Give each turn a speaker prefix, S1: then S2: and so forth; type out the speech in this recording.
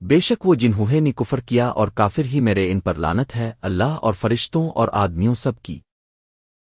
S1: بے شک وہ جنہوں نے کفر کیا اور کافر ہی میرے ان پر لانت ہے، اللہ اور فرشتوں اور آدمیوں سب کی۔